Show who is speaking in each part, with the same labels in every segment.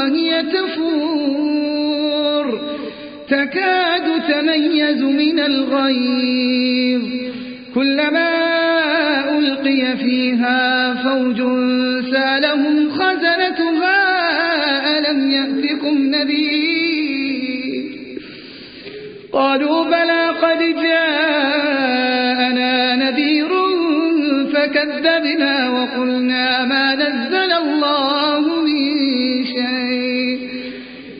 Speaker 1: وهي تفور. تكاد تميز من الغيظ. كلما ألقي فيها فوج سألهم خزنتها ألم يأتكم نذير؟ قالوا بلى قد جاءنا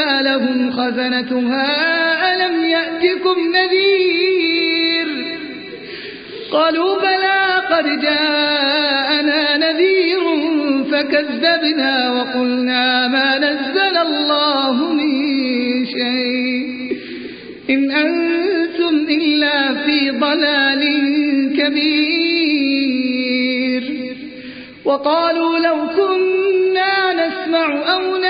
Speaker 1: سالهم خزنتها ألم يأتكم نذير قالوا بلى قد جاءنا نذير فكذبنا وقلنا ما نزل الله من شيء إن أنتم إلا في ضلال كبير وقالوا لو كنا نسمع أو نعقل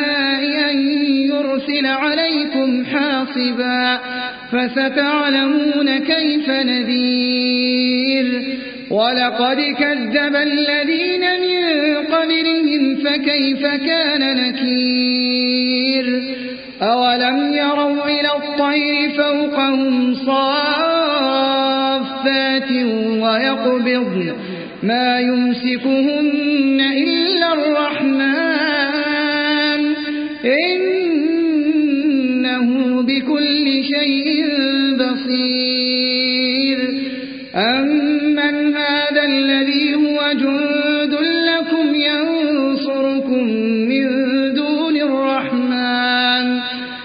Speaker 1: يرسل عليكم حاصبا فستعلمون كيف نذير. ولقد كذب الذين من قبلهم فكيف كان نكير. أولم يروا إلى الطير فوقهم صافات ويقبض. ما يمسكهن إلا الرحمن. إنه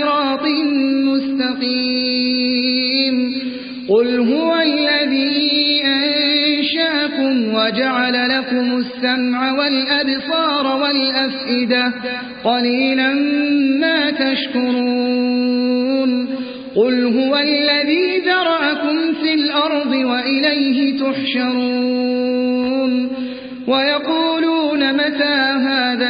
Speaker 1: صراط مستقيم. قل هو الذي أنشأكم وجعل لكم السمع والأبصار والأفئدة قليلا ما تشكرون. قل هو الذي ذرأكم في الأرض وإليه تحشرون. ويقولون متى هذا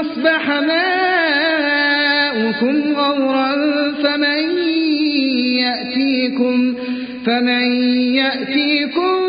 Speaker 1: أصبح ماؤكم غورا فمن يأتيكم, فمن يأتيكم